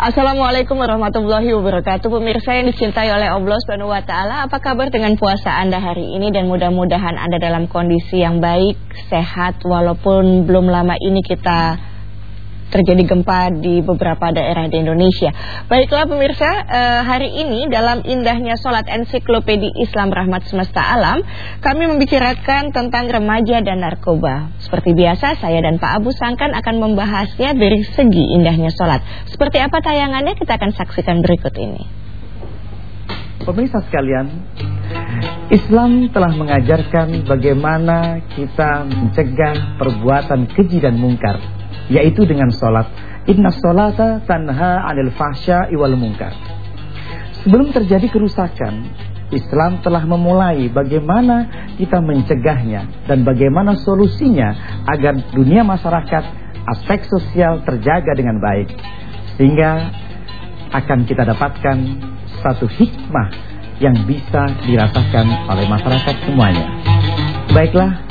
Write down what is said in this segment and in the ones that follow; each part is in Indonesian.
Assalamualaikum warahmatullahi wabarakatuh. Pemirsa yang dicintai oleh Allah taala, apa kabar dengan puasa Anda hari ini? Dan mudah-mudahan Anda dalam kondisi yang baik, sehat walaupun belum lama ini kita terjadi gempa di beberapa daerah di Indonesia. Baiklah pemirsa, eh, hari ini dalam indahnya sholat ensiklopedi Islam Rahmat Semesta Alam, kami membicarakan tentang remaja dan narkoba. Seperti biasa, saya dan Pak Abu Sangkan akan membahasnya dari segi indahnya sholat. Seperti apa tayangannya, kita akan saksikan berikut ini. Pemirsa sekalian, Islam telah mengajarkan bagaimana kita mencegah perbuatan keji dan mungkar yaitu dengan sholat. Inna sholata tanha anil fahsya iwal mungkar. Sebelum terjadi kerusakan, Islam telah memulai bagaimana kita mencegahnya dan bagaimana solusinya agar dunia masyarakat aspek sosial terjaga dengan baik. Sehingga akan kita dapatkan satu hikmah yang bisa dirasakan oleh masyarakat semuanya. Baiklah,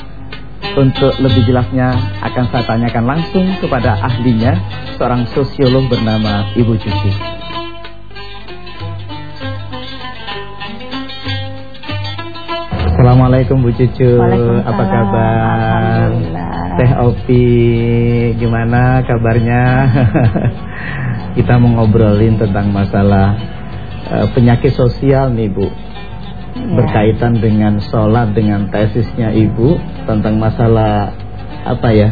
untuk lebih jelasnya akan saya tanyakan langsung kepada ahlinya, seorang sosiolog bernama Ibu Cuci. Assalamualaikum Bu Cucu, apa kabar? Teh Opi, gimana kabarnya? Kita mau ngobrolin tentang masalah uh, penyakit sosial nih Bu. Berkaitan dengan sholat dengan tesisnya ibu tentang masalah apa ya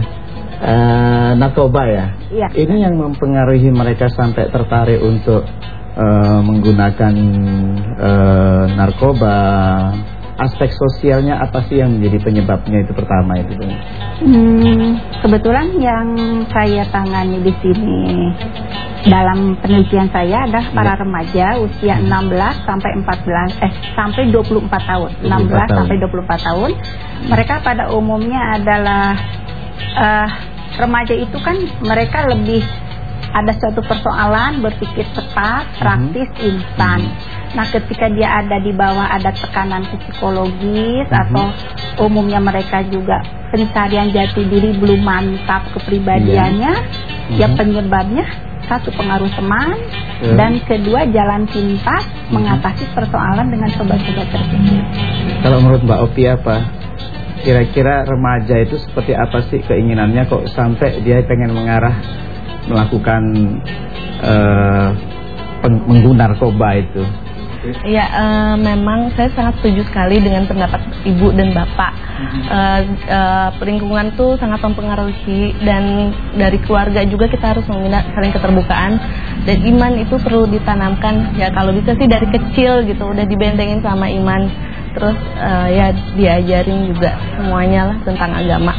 uh, narkoba ya. ya. Ini yang mempengaruhi mereka sampai tertarik untuk uh, menggunakan uh, narkoba. Aspek sosialnya apa sih yang menjadi penyebabnya itu pertama itu? Hmm, kebetulan yang saya tangani di sini dalam penelitian saya adalah para ya. remaja usia 16 sampai 14 eh sampai 24 tahun. 16 tahun. sampai 24 tahun. Mereka pada umumnya adalah uh, remaja itu kan mereka lebih ada suatu persoalan berpikir cepat, mhm. praktis, mm -hmm. instan. Mm -hmm. Nah, ketika dia ada di bawah ada tekanan psikologis mm -hmm. atau umumnya mereka juga pencarian jati diri belum mantap kepribadiannya, yeah. mm -hmm. ya penyebabnya satu pengaruh teman yeah. dan kedua jalan pintas mm -hmm. mengatasi persoalan dengan sobat-sobat tersebut. Kalau menurut Mbak Opi apa? Kira-kira remaja itu seperti apa sih keinginannya kok sampai dia pengen mengarah melakukan uh, pengguna narkoba itu? Ya, uh, memang saya sangat setuju sekali dengan pendapat ibu dan bapak. Uh, uh, lingkungan tuh sangat mempengaruhi dan dari keluarga juga kita harus membina saling keterbukaan dan iman itu perlu ditanamkan. Ya kalau bisa sih dari kecil gitu udah dibentengin sama iman. Terus uh, ya diajarin juga semuanya lah tentang agama.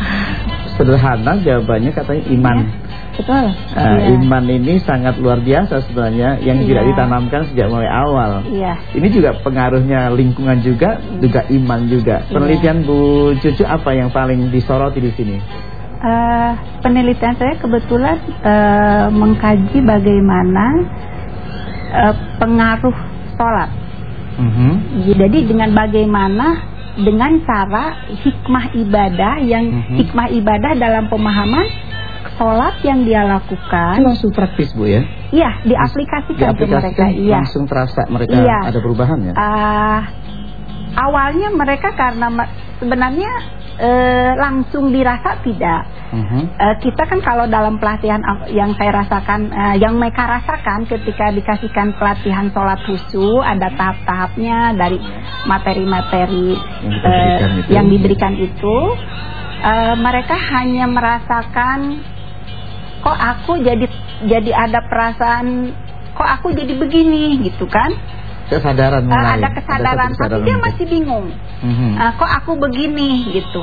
Sederhana jawabannya katanya iman. Ya Betul. Nah, iya. Iman ini sangat luar biasa sebenarnya yang iya. tidak ditanamkan sejak mulai awal. Iya. Ini juga pengaruhnya lingkungan juga, juga iman juga. Iya. Penelitian Bu Cucu apa yang paling disoroti di sini? Uh, penelitian saya kebetulan uh, mengkaji bagaimana uh, pengaruh sholat. Uh mhm. -huh. Jadi dengan bagaimana dengan cara hikmah ibadah yang uh mhm. -huh. hikmah ibadah dalam pemahaman sholat yang dia lakukan itu langsung praktis bu ya? Iya diaplikasikan ke mereka. Iya. Langsung terasa mereka iya. ada perubahan ya? Uh, awalnya mereka karena sebenarnya uh, langsung dirasa tidak. Uh -huh. uh, kita kan kalau dalam pelatihan yang saya rasakan, uh, yang mereka rasakan ketika dikasihkan pelatihan sholat husu ada tahap-tahapnya dari materi-materi yang, uh, yang diberikan itu. Uh, mereka hanya merasakan kok aku jadi jadi ada perasaan kok aku jadi begini? Gitu kan? Kesadaran mulai. Uh, ada kesadaran, ada tapi dia masih bingung. Mm -hmm. uh, kok aku begini? Gitu.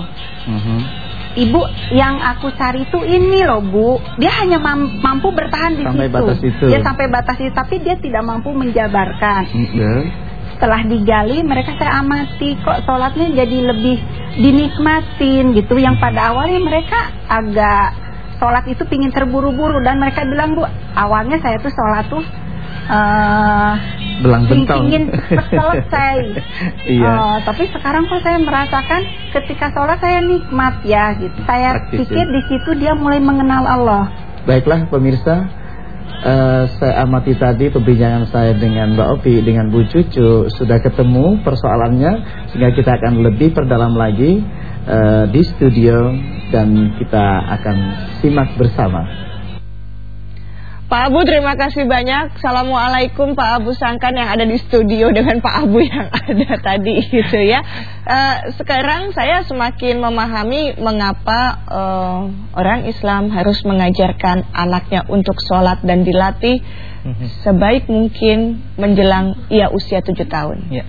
Mm -hmm. ibu yang aku cari itu ini loh bu. Dia hanya mampu bertahan di sampai situ. batas itu. Dia sampai batas itu tapi dia tidak mampu menjabarkan. Mm -hmm. Setelah digali mereka saya amati. Kok sholatnya jadi lebih dinikmatin gitu? Yang pada awalnya mereka agak sholat itu pingin terburu-buru. Dan mereka bilang bu awalnya saya tuh sholat tuh uh, belang bentong ingin selesai. Iya. uh, tapi sekarang kok saya merasakan ketika sholat saya nikmat ya gitu. Saya Praktis, pikir ya. di situ dia mulai mengenal Allah. Baiklah pemirsa uh, saya amati tadi perbincangan saya dengan Mbak Opi dengan Bu Cucu sudah ketemu persoalannya sehingga kita akan lebih perdalam lagi uh, di studio dan kita akan simak bersama. Pak Abu terima kasih banyak Assalamualaikum Pak Abu Sangkan yang ada di studio dengan Pak Abu yang ada tadi gitu ya uh, Sekarang saya semakin memahami mengapa uh, orang Islam harus mengajarkan anaknya untuk sholat dan dilatih mhm. Sebaik mungkin menjelang ia usia tujuh tahun yeah.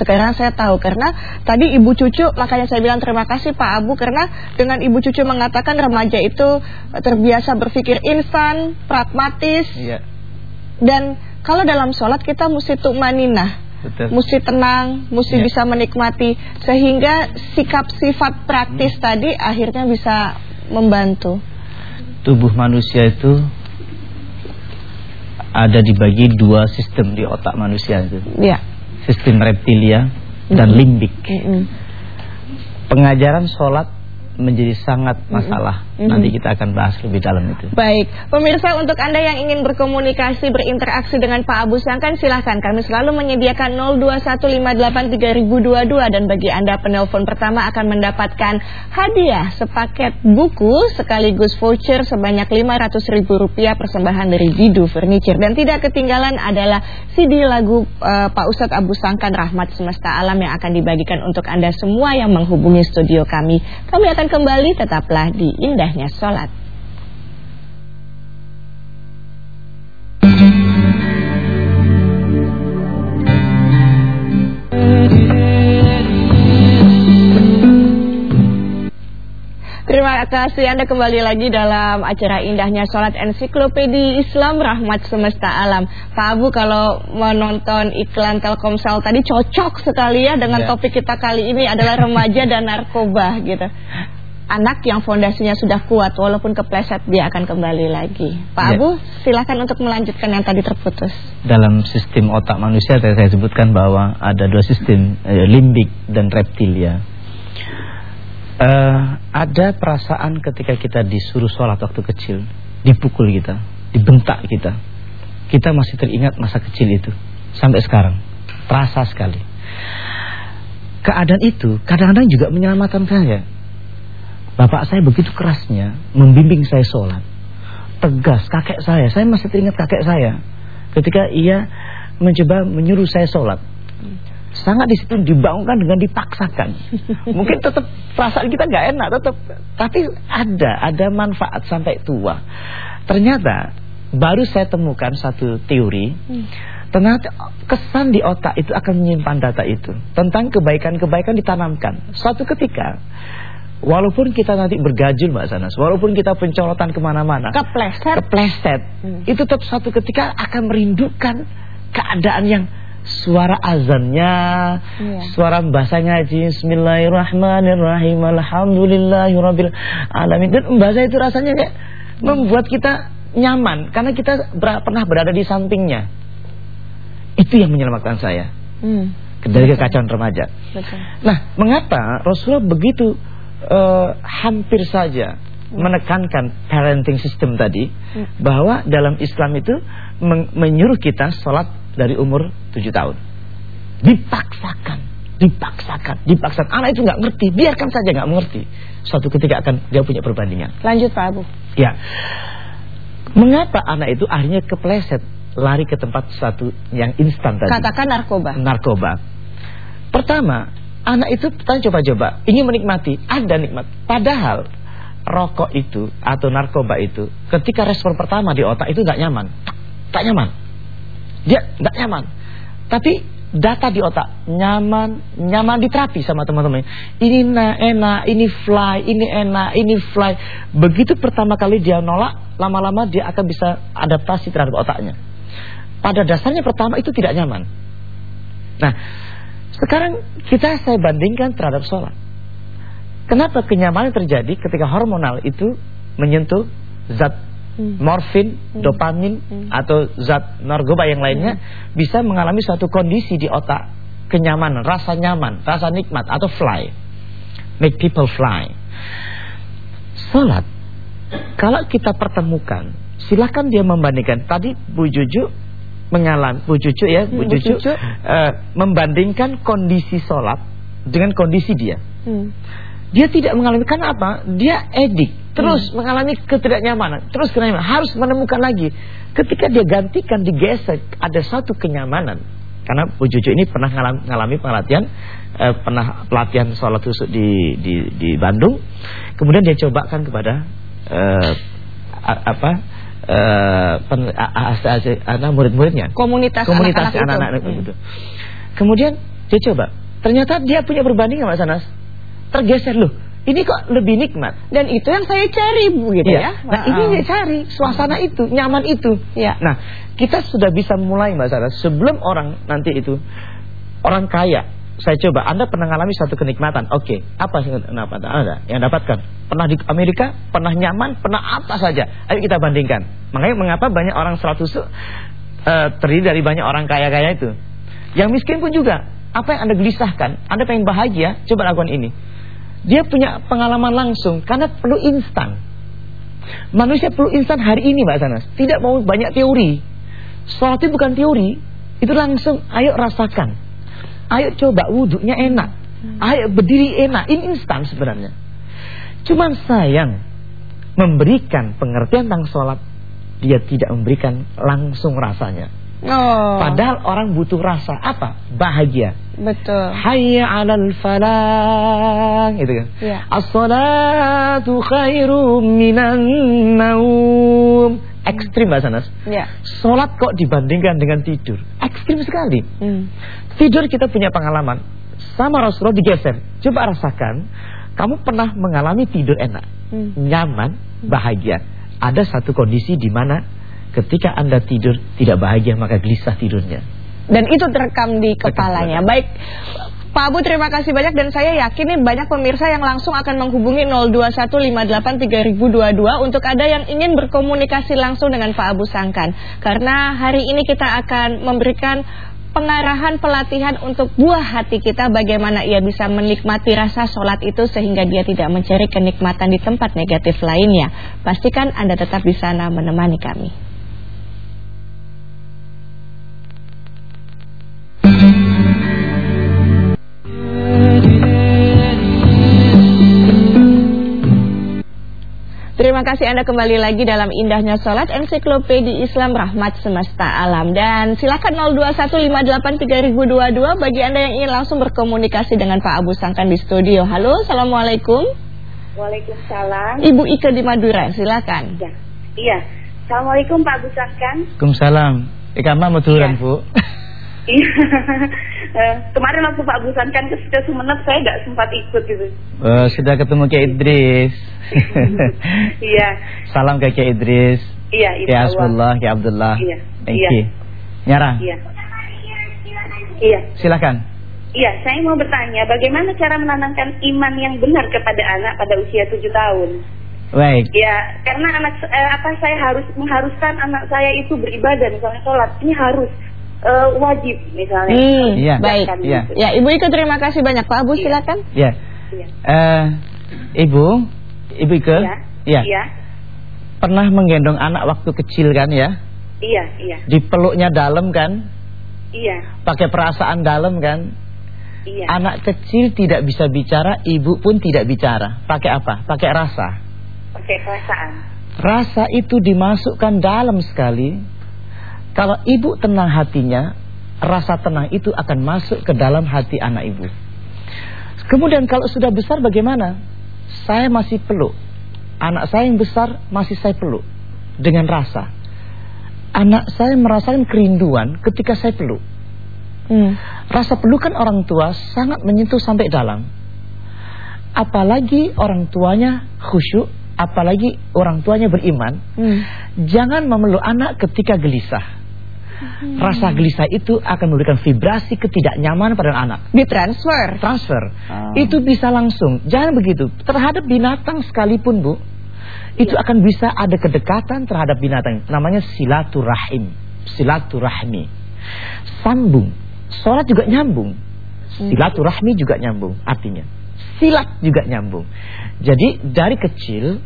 Sekarang saya tahu karena tadi ibu cucu makanya saya bilang terima kasih Pak Abu karena dengan ibu cucu mengatakan remaja itu terbiasa berpikir instan, pragmatis. Iya. Dan kalau dalam sholat kita mesti tumaninah. Betul. Mesti tenang, mesti ya. bisa menikmati sehingga sikap sifat praktis hmm. tadi akhirnya bisa membantu. Tubuh manusia itu ada dibagi dua sistem di otak manusia itu. Ya sistem reptilia dan limbik. Pengajaran sholat menjadi sangat masalah. Mm -hmm. Nanti kita akan bahas lebih dalam itu. Baik, pemirsa untuk Anda yang ingin berkomunikasi, berinteraksi dengan Pak Abu Sangkan silahkan. Kami selalu menyediakan 02158322 dan bagi Anda penelpon pertama akan mendapatkan hadiah sepaket buku sekaligus voucher sebanyak Rp500.000 persembahan dari Didu Furniture dan tidak ketinggalan adalah CD lagu uh, Pak Ustadz Abu Sangkan Rahmat Semesta Alam yang akan dibagikan untuk Anda semua yang menghubungi studio kami. Kami akan kembali tetaplah di indahnya sholat. Terima kasih Anda kembali lagi dalam acara indahnya sholat ensiklopedi Islam Rahmat Semesta Alam Pak Abu kalau menonton iklan Telkomsel tadi cocok sekali ya dengan yeah. topik kita kali ini adalah remaja dan narkoba gitu anak yang fondasinya sudah kuat walaupun kepleset dia akan kembali lagi. Pak ya. Abu, silakan untuk melanjutkan yang tadi terputus. Dalam sistem otak manusia tadi saya sebutkan bahwa ada dua sistem, eh, limbik dan reptilia. Uh, ada perasaan ketika kita disuruh sholat waktu kecil, dipukul kita, dibentak kita. Kita masih teringat masa kecil itu sampai sekarang. Terasa sekali. Keadaan itu kadang-kadang juga menyelamatkan saya Bapak saya begitu kerasnya membimbing saya sholat. Tegas kakek saya, saya masih teringat kakek saya. Ketika ia mencoba menyuruh saya sholat. Sangat di situ dibangunkan dengan dipaksakan. Mungkin tetap perasaan kita nggak enak, tetap. Tapi ada, ada manfaat sampai tua. Ternyata baru saya temukan satu teori. Ternyata kesan di otak itu akan menyimpan data itu. Tentang kebaikan-kebaikan ditanamkan. Suatu ketika Walaupun kita nanti bergajul Mbak Sanas Walaupun kita pencolotan ke mana-mana Kepleset Kepleset hmm. Itu tetap suatu ketika akan merindukan Keadaan yang Suara azannya yeah. Suara bahasanya Bismillahirrahmanirrahim Alhamdulillahirrahmanirrahim Alamin Dan bahasa itu rasanya kayak hmm. Membuat kita nyaman Karena kita ber pernah berada di sampingnya Itu yang menyelamatkan saya hmm. Dari kekacauan remaja Betul. Nah mengapa Rasulullah begitu uh, hampir saja menekankan parenting system tadi hmm. bahwa dalam Islam itu men menyuruh kita sholat dari umur 7 tahun. Dipaksakan dipaksakan dipaksakan. Anak itu nggak ngerti biarkan saja nggak mengerti. Suatu ketika akan dia punya perbandingan. Lanjut Pak Abu. Ya. Mengapa anak itu akhirnya kepleset lari ke tempat satu yang instan tadi? Katakan narkoba. Narkoba. Pertama Anak itu kita coba-coba ingin menikmati, ada nikmat. Padahal rokok itu atau narkoba itu ketika respon pertama di otak itu nggak nyaman. Tak nyaman. Dia nggak nyaman. Tapi data di otak nyaman, nyaman diterapi sama teman-teman. Ini enak, ini fly, ini enak, ini fly. Begitu pertama kali dia nolak, lama-lama dia akan bisa adaptasi terhadap otaknya. Pada dasarnya pertama itu tidak nyaman. Nah, sekarang kita saya bandingkan terhadap sholat. Kenapa kenyamanan terjadi ketika hormonal itu menyentuh zat hmm. morfin, hmm. dopamin hmm. atau zat narkoba yang lainnya hmm. bisa mengalami suatu kondisi di otak kenyamanan, rasa nyaman, rasa nikmat atau fly. Make people fly. Salat kalau kita pertemukan Silakan dia membandingkan. Tadi Bu Juju mengalami Bu Cucu ya, Bu Hmm, Bu Cucu Cucu. eh, membandingkan kondisi sholat dengan kondisi dia. Hmm. Dia tidak mengalami karena apa? Dia edik, terus Hmm. mengalami ketidaknyamanan, terus kenyamanan, harus menemukan lagi. Ketika dia gantikan, digesek, ada satu kenyamanan. Karena Bu Cucu ini pernah ngalami, ngalami pelatihan, eh, pernah pelatihan sholat khusus di, di di Bandung. Kemudian dia cobakan kepada eh, a- apa? Eh, a- a- anak murid-muridnya Komunitas, komunitas anak-anak itu. Hmm. itu. Kemudian dia coba, ternyata dia punya perbandingan Mbak Sanas. Tergeser loh. Ini kok lebih nikmat. Dan itu yang saya cari Bu gitu Iya. ya. Nah, Wow. ini dia cari suasana itu, nyaman itu. Iya. Nah, kita sudah bisa mulai Mbak Sanas sebelum orang nanti itu orang kaya. Saya coba, Anda pernah mengalami satu kenikmatan. Oke, apa sih kenikmatan Anda yang dapatkan? Pernah di Amerika, pernah nyaman, pernah apa saja. Ayo kita bandingkan. Makanya mengapa banyak orang seratus eh, terdiri dari banyak orang kaya-kaya itu. Yang miskin pun juga. Apa yang Anda gelisahkan? Anda pengen bahagia, coba lakukan ini. Dia punya pengalaman langsung karena perlu instan. Manusia perlu instan hari ini Mbak Sanas. Tidak mau banyak teori. Sholat itu bukan teori, itu langsung ayo rasakan. Ayo coba wudhunya enak. Ayo berdiri enak. Ini instan sebenarnya. Cuman sayang memberikan pengertian tentang sholat dia tidak memberikan langsung rasanya. Oh. Padahal orang butuh rasa apa? Bahagia. betul. Hayya 'alal falah gitu kan. Iya. As-salatu khairum minan naum. Ekstrim Mbak Sanas. Ya. Salat kok dibandingkan dengan tidur? Ekstrim sekali. Hmm. Tidur kita punya pengalaman. Sama Rasulullah digeser. Coba rasakan, kamu pernah mengalami tidur enak, Hmm. nyaman, bahagia. Ada satu kondisi di mana ketika Anda tidur tidak bahagia maka gelisah tidurnya. Dan itu terekam di kepalanya. Baik, Pak Abu terima kasih banyak dan saya yakin nih banyak pemirsa yang langsung akan menghubungi 02158322 untuk ada yang ingin berkomunikasi langsung dengan Pak Abu Sangkan. Karena hari ini kita akan memberikan pengarahan pelatihan untuk buah hati kita bagaimana ia bisa menikmati rasa sholat itu sehingga dia tidak mencari kenikmatan di tempat negatif lainnya. Pastikan Anda tetap di sana menemani kami. Kasih Anda kembali lagi dalam indahnya sholat ensiklopedi Islam Rahmat Semesta Alam Dan silakan 02158322 bagi Anda yang ingin langsung berkomunikasi dengan Pak Abu Sangkan di studio Halo, Assalamualaikum Waalaikumsalam. Ibu Ike di Madura, silakan Ya. Iya. Assalamualaikum Pak Busangkan. Waalaikumsalam. Ikama Ya. betulan, Bu. Iya. Eh, Kemarin waktu Pak Busangkan ke, ke Sumeneb saya nggak sempat ikut gitu. Eh, sudah ketemu Kiai Idris. Iya. Salam ke Kiai Idris. Iya, Kiai Allah. Hasbullah, Kiai Abdullah. Iya, Thank iya. you. Nyarang. Iya. Iya. Silakan. Iya, saya mau bertanya bagaimana cara menanamkan iman yang benar kepada anak pada usia 7 tahun? Baik. Ya, karena anak eh, apa saya harus mengharuskan anak saya itu beribadah misalnya sholat. Ini harus eh, wajib misalnya. Hmm, Iya. Baik Iya. gitu. Ya, Ibu Ike terima kasih banyak Pak Abu, Iya. silakan Ya. Iya. Eh, Ibu, Ibu Ike. Iya. Ya. Iya. Pernah menggendong anak waktu kecil kan ya? Iya, iya. Dipeluknya dalam kan? Iya, Pakai perasaan dalam kan? iya. Anak kecil tidak bisa bicara, ibu pun tidak bicara. Pakai apa? Pakai rasa. Pakai perasaan. Rasa itu dimasukkan dalam sekali. Kalau ibu tenang hatinya, rasa tenang itu akan masuk ke dalam hati anak ibu. Kemudian kalau sudah besar bagaimana? Saya masih peluk. Anak saya yang besar masih saya peluk dengan rasa. Anak saya merasakan kerinduan ketika saya peluk. Hmm. Rasa pelukan orang tua sangat menyentuh sampai dalam. Apalagi orang tuanya khusyuk, apalagi orang tuanya beriman. Hmm. Jangan memeluk anak ketika gelisah. Rasa gelisah itu akan memberikan vibrasi ketidaknyamanan pada anak. Ditransfer Transfer. Oh. Itu bisa langsung. Jangan begitu. Terhadap binatang sekalipun, Bu. Itu akan bisa ada kedekatan terhadap binatang. Namanya silaturahim. Silaturahmi. Sambung. Sholat juga nyambung. Silaturahmi juga nyambung artinya. Silat juga nyambung. Jadi dari kecil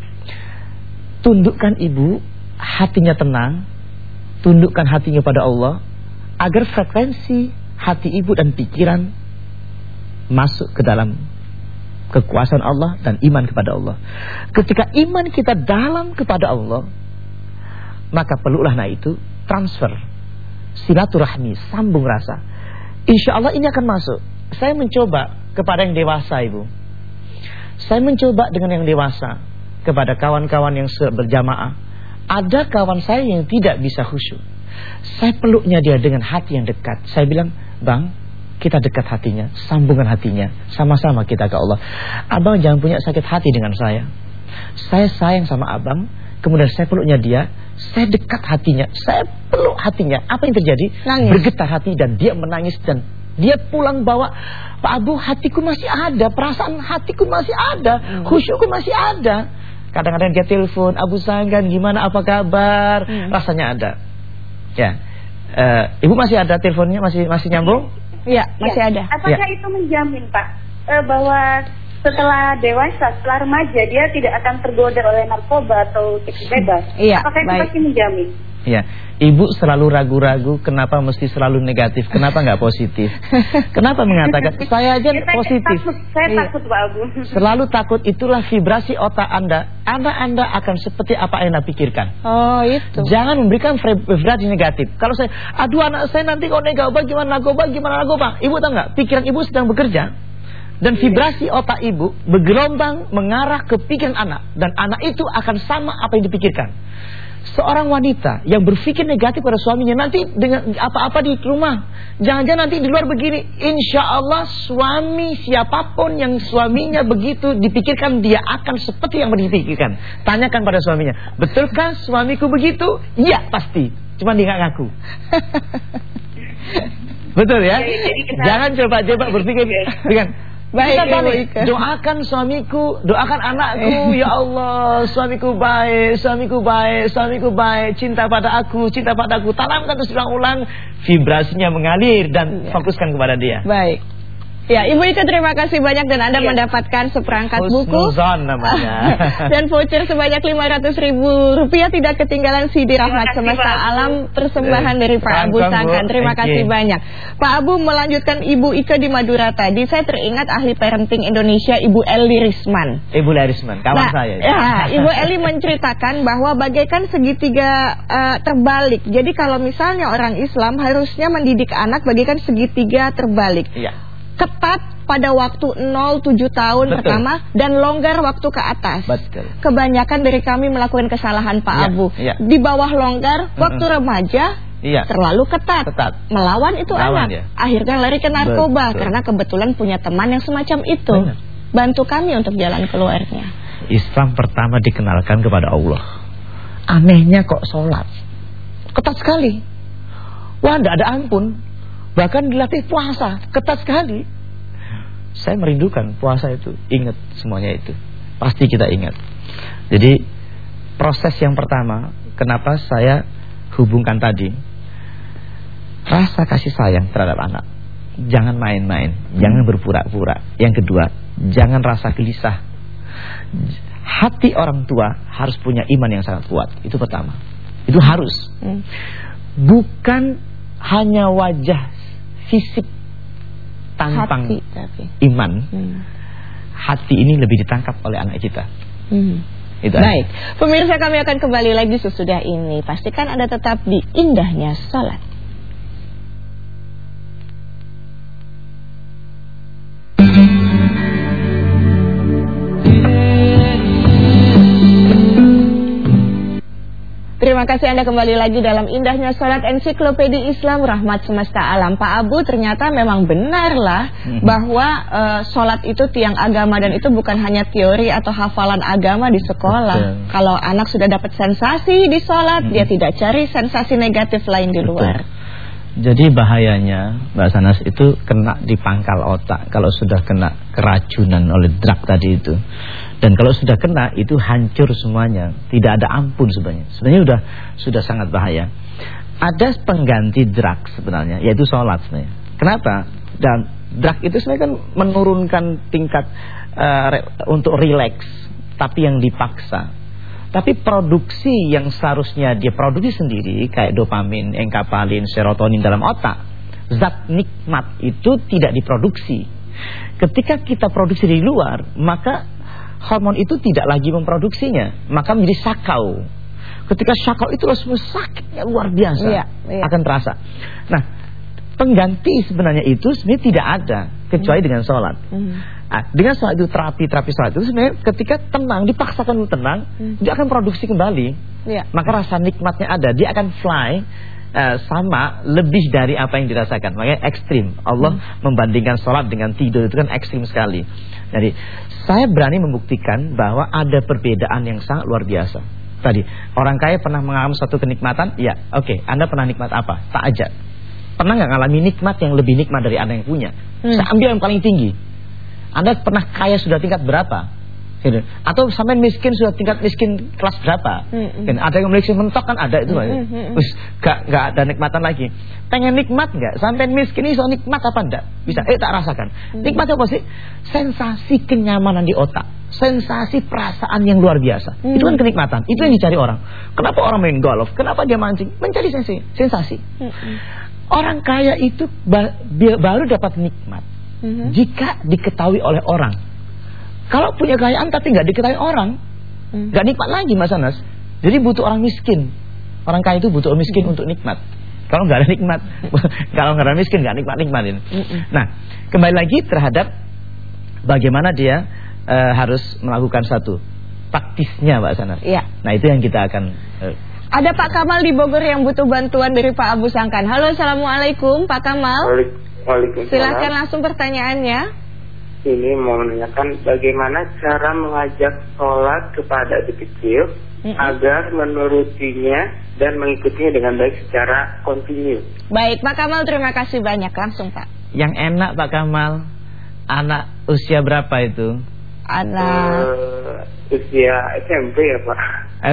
tundukkan ibu, hatinya tenang, tundukkan hatinya pada Allah agar frekuensi hati ibu dan pikiran masuk ke dalam kekuasaan Allah dan iman kepada Allah. Ketika iman kita dalam kepada Allah, maka perlulah nah itu transfer silaturahmi, sambung rasa. Insya Allah ini akan masuk. Saya mencoba kepada yang dewasa ibu. Saya mencoba dengan yang dewasa kepada kawan-kawan yang berjamaah. Ada kawan saya yang tidak bisa khusyuk. Saya peluknya dia dengan hati yang dekat. Saya bilang, bang, kita dekat hatinya, sambungan hatinya, sama-sama kita ke Allah. Abang jangan punya sakit hati dengan saya. Saya sayang sama abang, kemudian saya peluknya dia, saya dekat hatinya, saya peluk hatinya. Apa yang terjadi? Nangis. Bergetar hati dan dia menangis dan dia pulang bawa Pak Abu hatiku masih ada, perasaan hatiku masih ada, hmm. khusyukku masih ada. Kadang-kadang dia telepon, Abu Sanggan gimana apa kabar? Hmm. Rasanya ada. Ya. Uh, Ibu masih ada teleponnya masih masih nyambung? Iya, masih ya. ada. Apakah ya. itu menjamin, Pak, uh, bahwa setelah dewasa, setelah remaja dia tidak akan tergoda oleh narkoba atau seks bebas? Iya, Apakah itu pasti menjamin? Iya, ibu selalu ragu-ragu kenapa mesti selalu negatif, kenapa nggak positif? Kenapa mengatakan saya aja ya, positif? Takut, saya iya. takut Pak Abu. Selalu takut itulah vibrasi otak Anda. Anda Anda akan seperti apa yang Anda pikirkan. Oh, itu. Jangan memberikan vibrasi negatif. Kalau saya, aduh anak saya nanti kalau negatif gimana nagoba gimana nagoba? Ibu tahu nggak? Pikiran ibu sedang bekerja dan vibrasi otak ibu bergelombang mengarah ke pikiran anak dan anak itu akan sama apa yang dipikirkan seorang wanita yang berpikir negatif pada suaminya nanti dengan apa-apa di rumah. Jangan-jangan nanti di luar begini insya Allah suami siapa pun yang suaminya begitu dipikirkan dia akan seperti yang dipikirkan. Tanyakan pada suaminya betulkah suamiku begitu? Iya pasti. Cuma dia nggak ngaku. Betul ya? Jangan coba-coba berpikir dengan Baik, Kita balik. Doakan suamiku, doakan anakku, ya Allah, suamiku baik, suamiku baik, suamiku baik, cinta pada aku, cinta pada aku. Tanamkan terus ulang-ulang, vibrasinya mengalir dan ya. fokuskan kepada dia. Baik. Ya, Ibu Ika terima kasih banyak dan Anda ya. mendapatkan seperangkat buku namanya. dan voucher sebanyak 500 ribu rupiah tidak ketinggalan CD Rahmat Semesta Alam persembahan dari Pak Abu Sangkan. Terima kasih banyak. Pak Abu melanjutkan Ibu Ika di Madura tadi. Saya teringat ahli parenting Indonesia Ibu Eli Risman. Ibu Eli Risman, kawan nah, saya. Ya. ya, Ibu Eli menceritakan bahwa bagaikan segitiga uh, terbalik. Jadi kalau misalnya orang Islam harusnya mendidik anak bagaikan segitiga terbalik. Iya ketat pada waktu 0-7 tahun Betul. pertama dan longgar waktu ke atas. Betul. Kebanyakan dari kami melakukan kesalahan Pak ya, Abu. Ya. Di bawah longgar, waktu remaja Iya. Terlalu ketat. ketat. Melawan itu Melawan, anak. Ya. Akhirnya lari ke narkoba Betul. karena kebetulan punya teman yang semacam itu. Benar. Bantu kami untuk jalan keluarnya. Islam pertama dikenalkan kepada Allah. Anehnya kok sholat. Ketat sekali. Wah, tidak ada ampun. Bahkan dilatih puasa, ketat sekali. Saya merindukan puasa itu, ingat semuanya itu. Pasti kita ingat. Jadi proses yang pertama, kenapa saya hubungkan tadi? Rasa kasih sayang terhadap anak. Jangan main-main, jangan berpura-pura. Yang kedua, jangan rasa gelisah. Hati orang tua harus punya iman yang sangat kuat. Itu pertama. Itu harus. Hmm. Bukan hanya wajah fisik tampang hati, tapi. iman hmm. hati ini lebih ditangkap oleh anak kita hmm. Itu Baik, aja. pemirsa kami akan kembali lagi sesudah ini. Pastikan Anda tetap di indahnya salat. Terima kasih Anda kembali lagi dalam indahnya sholat ensiklopedi Islam Rahmat Semesta Alam Pak Abu ternyata memang benarlah hmm. bahwa uh, sholat itu tiang agama dan itu bukan hanya teori atau hafalan agama di sekolah Betul. Kalau anak sudah dapat sensasi di sholat hmm. dia tidak cari sensasi negatif lain di luar Betul. Jadi bahayanya Mbak Sanas itu kena di pangkal otak Kalau sudah kena keracunan oleh drug tadi itu dan kalau sudah kena itu hancur semuanya, tidak ada ampun sebenarnya. Sebenarnya sudah sudah sangat bahaya. Ada pengganti drug sebenarnya, yaitu sholat sebenarnya. Kenapa? Dan drug itu sebenarnya kan menurunkan tingkat uh, re, untuk relax, tapi yang dipaksa. Tapi produksi yang seharusnya dia produksi sendiri kayak dopamin, enkapalin, serotonin dalam otak, zat nikmat itu tidak diproduksi. Ketika kita produksi di luar, maka hormon itu tidak lagi memproduksinya, maka menjadi sakau. Ketika sakau itu langsung sakitnya luar biasa, Iya, iya. akan terasa. Nah, pengganti sebenarnya itu sebenarnya tidak ada kecuali dengan sholat. Hmm. Nah, dengan sholat itu terapi terapi sholat itu sebenarnya ketika tenang dipaksakan untuk tenang, Hmm. dia akan produksi kembali. Iya. Maka rasa nikmatnya ada, dia akan fly eh, sama lebih dari apa yang dirasakan. Makanya ekstrim. Allah membandingkan sholat dengan tidur itu kan ekstrim sekali. Jadi saya berani membuktikan bahwa ada perbedaan yang sangat luar biasa. Tadi orang kaya pernah mengalami suatu kenikmatan, ya oke. Anda pernah nikmat apa? Tak aja. Pernah nggak ngalami nikmat yang lebih nikmat dari Anda yang punya? Hmm. Saya ambil yang paling tinggi. Anda pernah kaya sudah tingkat berapa? Gitu. Atau sampai miskin sudah tingkat miskin kelas berapa? Hmm, hmm. Ada yang miskin mentok kan ada itu Hmm, Pak. hmm, hmm. Wis gak gak ada nikmatan lagi. Pengen nikmat nggak? Sampai miskin ini so nikmat apa enggak? Bisa. Eh tak rasakan. Hmm. Nikmat apa sih? Sensasi kenyamanan di otak. Sensasi perasaan yang luar biasa. Hmm. Itu kan kenikmatan. Itu yang dicari orang. Kenapa orang main golf? Kenapa dia mancing? Mencari sensasi. Sensasi. Hmm, hmm. Orang kaya itu ba- baru dapat nikmat Mhm. jika diketahui oleh orang. Kalau punya kekayaan tapi nggak diketahui orang, Hmm. nggak nikmat lagi Mas Anas. Jadi butuh orang miskin. Orang kaya itu butuh orang miskin untuk nikmat. Kalau nggak ada nikmat, kalau nggak ada miskin nggak nikmat nikmatin. Mm-mm. Nah, kembali lagi terhadap bagaimana dia eh, harus melakukan satu taktisnya Mbak Sanas. Iya. Nah itu yang kita akan eh, Ada Pak Kamal di Bogor yang butuh bantuan dari Pak Abu Sangkan. Halo, Assalamualaikum Pak Kamal. Waalaikum- Waalaikumsalam. Silahkan langsung pertanyaannya. Ini mau menanyakan bagaimana cara mengajak sholat kepada adik kecil Mm-mm. agar menurutinya dan mengikutinya dengan baik secara kontinu. Baik, Pak Kamal terima kasih banyak. Langsung Pak. yang enak Pak Kamal. Anak usia berapa itu? Anak Eh, usia SMP ya Pak.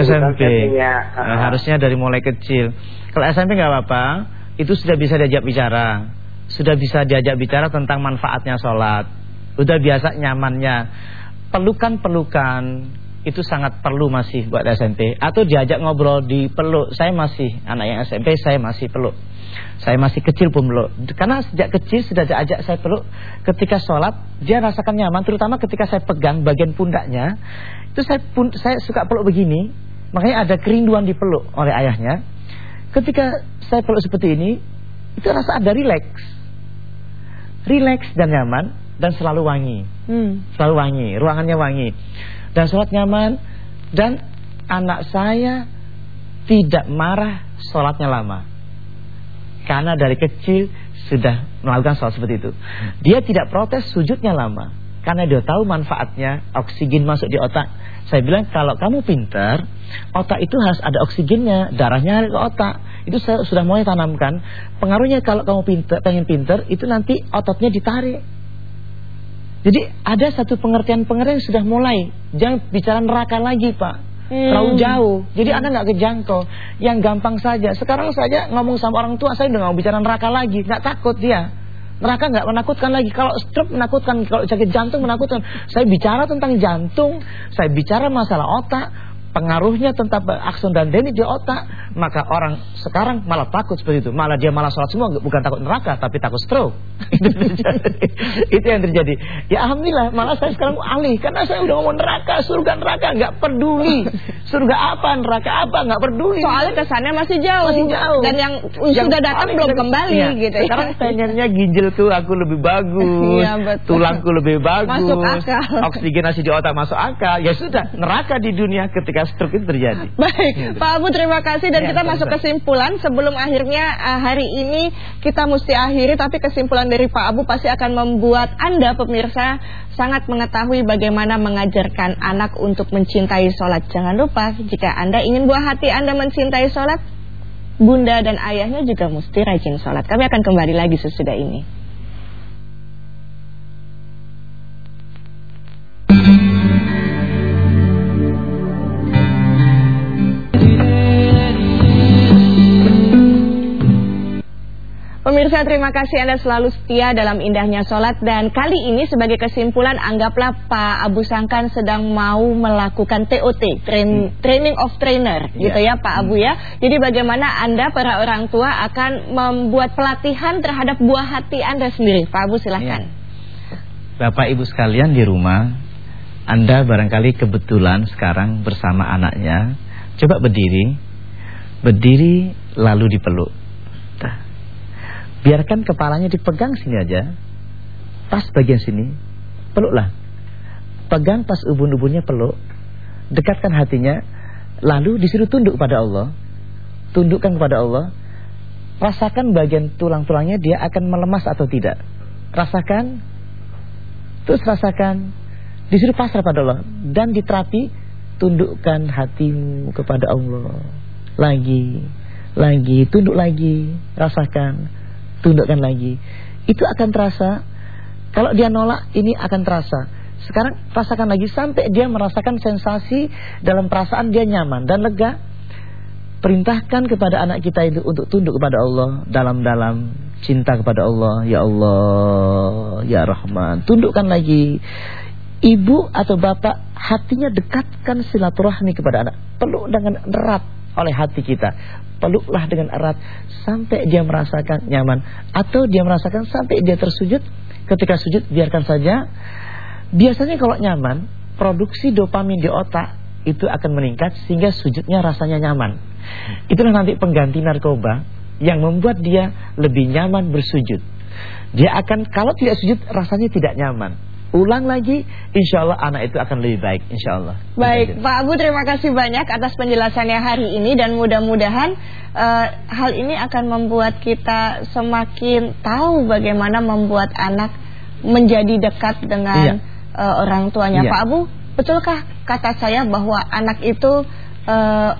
SMP. SMP-nya, Eh, uh, harusnya dari mulai kecil. Kalau SMP nggak apa-apa, itu sudah bisa diajak bicara. Sudah bisa diajak bicara tentang manfaatnya sholat. Udah biasa nyamannya. Pelukan-pelukan itu sangat perlu masih buat SMP. Atau diajak ngobrol di peluk. Saya masih anak yang SMP, saya masih peluk. Saya masih kecil pun peluk. Karena sejak kecil sudah diajak saya peluk. Ketika sholat, dia rasakan nyaman. Terutama ketika saya pegang bagian pundaknya. Itu saya pun saya suka peluk begini. Makanya ada kerinduan dipeluk oleh ayahnya. Ketika saya peluk seperti ini, itu rasa ada rileks. Rileks dan nyaman dan selalu wangi. Hmm. Selalu wangi, ruangannya wangi. Dan sholat nyaman dan anak saya tidak marah sholatnya lama. Karena dari kecil sudah melakukan sholat seperti itu. Dia tidak protes sujudnya lama. Karena dia tahu manfaatnya oksigen masuk di otak. Saya bilang kalau kamu pintar, otak itu harus ada oksigennya, darahnya ke otak. Itu saya sudah mulai tanamkan. Pengaruhnya kalau kamu pintar, pengen pintar, itu nanti ototnya ditarik. Jadi ada satu pengertian-pengertian yang sudah mulai. Jangan bicara neraka lagi, Pak. Hmm. Terlalu jauh. Jadi Anda nggak kejangkau. Yang gampang saja. Sekarang saja ngomong sama orang tua, saya udah nggak mau bicara neraka lagi. Nggak takut dia. Neraka nggak menakutkan lagi. Kalau stroke menakutkan, kalau sakit jantung menakutkan. Saya bicara tentang jantung, saya bicara masalah otak, pengaruhnya tentang akson dan deni di otak, maka orang sekarang malah takut seperti itu. Malah dia malah sholat semua bukan takut neraka, tapi takut stroke. itu, yang terjadi. Ya alhamdulillah, malah saya sekarang alih karena saya udah ngomong neraka, surga neraka, nggak peduli. Surga apa, neraka apa, nggak peduli. Soalnya kesannya masih jauh. Masih jauh. Dan yang, Yang sudah datang belum kembali Iya. gitu ya. Sekarang pengennya ginjalku aku lebih bagus, betul. tulangku lebih bagus, Masuk akal. oksigenasi di otak masuk akal. Ya sudah, neraka di dunia ketika stroke itu terjadi. Baik, Pak Abu terima kasih dan Ya, kita masuk kesimpulan sebelum akhirnya eh, hari ini kita mesti akhiri tapi kesimpulan dari Pak Abu pasti akan membuat Anda pemirsa sangat mengetahui bagaimana mengajarkan anak untuk mencintai sholat. Jangan lupa jika Anda ingin buah hati Anda mencintai sholat, Bunda dan ayahnya juga mesti rajin sholat. Kami akan kembali lagi sesudah ini. Pemirsa terima kasih Anda selalu setia dalam indahnya sholat dan kali ini sebagai kesimpulan anggaplah Pak Abu Sangkan sedang mau melakukan TOT, train, hmm. training of trainer yeah. gitu ya Pak Abu ya. Jadi bagaimana Anda para orang tua akan membuat pelatihan terhadap buah hati Anda sendiri Pak Abu silahkan. Yeah. Bapak Ibu sekalian di rumah Anda barangkali kebetulan sekarang bersama anaknya Coba berdiri Berdiri lalu dipeluk Biarkan kepalanya dipegang sini aja. Pas bagian sini, peluklah. Pegang pas ubun-ubunnya peluk. Dekatkan hatinya, lalu disuruh tunduk pada Allah. Tundukkan kepada Allah. Rasakan bagian tulang-tulangnya dia akan melemas atau tidak. Rasakan. Terus rasakan. Disuruh pasrah pada Allah dan diterapi tundukkan hatimu kepada Allah. Lagi, lagi, tunduk lagi, rasakan tundukkan lagi. Itu akan terasa. Kalau dia nolak, ini akan terasa. Sekarang rasakan lagi sampai dia merasakan sensasi dalam perasaan dia nyaman dan lega. Perintahkan kepada anak kita itu untuk tunduk kepada Allah dalam-dalam cinta kepada Allah. Ya Allah, Ya Rahman. Tundukkan lagi. Ibu atau bapak hatinya dekatkan silaturahmi kepada anak. Peluk dengan erat oleh hati kita. Peluklah dengan erat sampai dia merasakan nyaman. Atau dia merasakan sampai dia tersujud. Ketika sujud biarkan saja. Biasanya kalau nyaman produksi dopamin di otak itu akan meningkat sehingga sujudnya rasanya nyaman. Itulah nanti pengganti narkoba yang membuat dia lebih nyaman bersujud. Dia akan kalau tidak sujud rasanya tidak nyaman ulang lagi, insya Allah anak itu akan lebih baik, insya Allah. Baik, Pak Abu terima kasih banyak atas penjelasannya hari ini dan mudah-mudahan uh, hal ini akan membuat kita semakin tahu bagaimana membuat anak menjadi dekat dengan iya. uh, orang tuanya. Iya. Pak Abu, betulkah kata saya bahwa anak itu uh,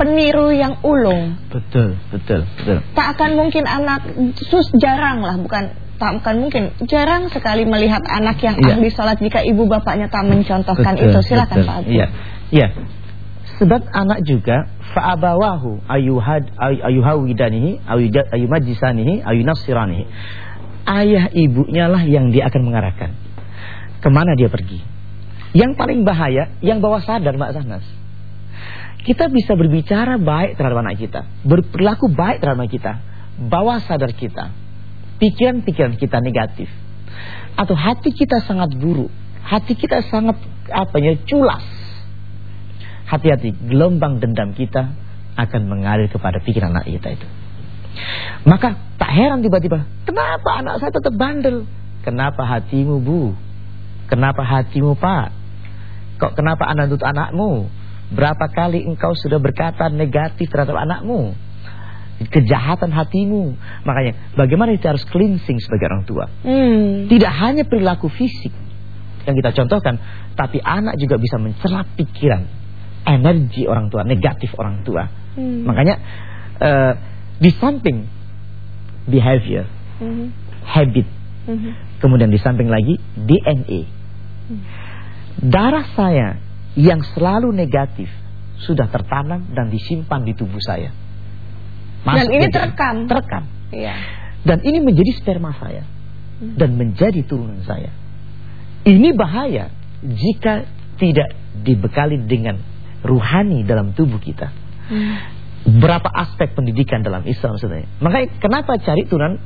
peniru yang ulung? Betul, betul, betul. Tak akan mungkin anak sus jarang lah, bukan tak bukan mungkin jarang sekali melihat anak yang ya. ahli sholat jika ibu bapaknya tak mencontohkan betul, itu silakan betul. Pak Abu. Iya, ya. Sebab anak juga fa'abawahu ayuhad ayuhawidanihi ayumajisanihi ayunafsiranihi. Ayah ibunya lah yang dia akan mengarahkan. Ke mana dia pergi? Yang paling bahaya, yang bawah sadar Mbak Sanas. Kita bisa berbicara baik terhadap anak kita, berperilaku baik terhadap anak kita, bawah sadar kita pikiran-pikiran kita negatif atau hati kita sangat buruk, hati kita sangat apa ya culas. Hati-hati, gelombang dendam kita akan mengalir kepada pikiran anak kita itu. Maka tak heran tiba-tiba, kenapa anak saya tetap bandel? Kenapa hatimu bu? Kenapa hatimu pak? Kok kenapa anak itu anakmu? Berapa kali engkau sudah berkata negatif terhadap anakmu? Kejahatan hatimu. Makanya bagaimana kita harus cleansing sebagai orang tua. Hmm. Tidak hanya perilaku fisik yang kita contohkan, tapi anak juga bisa mencelap pikiran, energi orang tua, negatif orang tua. Hmm. Makanya uh, di samping behavior, hmm. habit, hmm. kemudian di samping lagi DNA. Hmm. Darah saya yang selalu negatif sudah tertanam dan disimpan di tubuh saya. Masuk dan ini terekam. Terekam. Iya. Dan ini menjadi sperma saya hmm. dan menjadi turunan saya. Ini bahaya jika tidak dibekali dengan ruhani dalam tubuh kita. Hmm. Berapa aspek pendidikan dalam Islam sebenarnya. Makanya kenapa cari turunan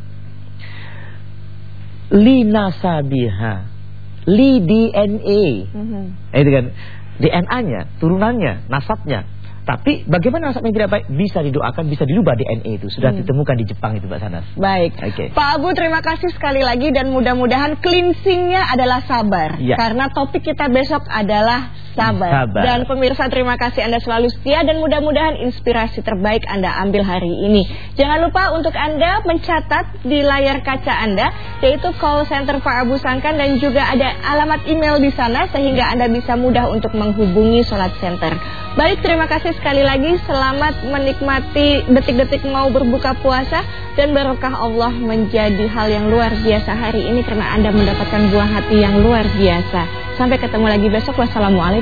lina sabiha, li DNA. Hmm. Itu kan DNA-nya, turunannya, nasabnya tapi bagaimana nasabnya tidak baik? Bisa didoakan, bisa dirubah DNA itu. Sudah hmm. ditemukan di Jepang itu Mbak Sanas. Baik. Okay. Pak Abu terima kasih sekali lagi dan mudah-mudahan cleansingnya adalah sabar. Ya. Karena topik kita besok adalah sabar. sabar. Dan pemirsa terima kasih Anda selalu setia dan mudah-mudahan inspirasi terbaik Anda ambil hari ini. Jangan lupa untuk Anda mencatat di layar kaca Anda yaitu call center Pak Abu Sangkan dan juga ada alamat email di sana sehingga Anda bisa mudah untuk menghubungi Solat Center. Baik, terima kasih sekali lagi. Selamat menikmati detik-detik mau berbuka puasa dan barokah Allah menjadi hal yang luar biasa hari ini karena Anda mendapatkan buah hati yang luar biasa. Sampai ketemu lagi besok. Wassalamualaikum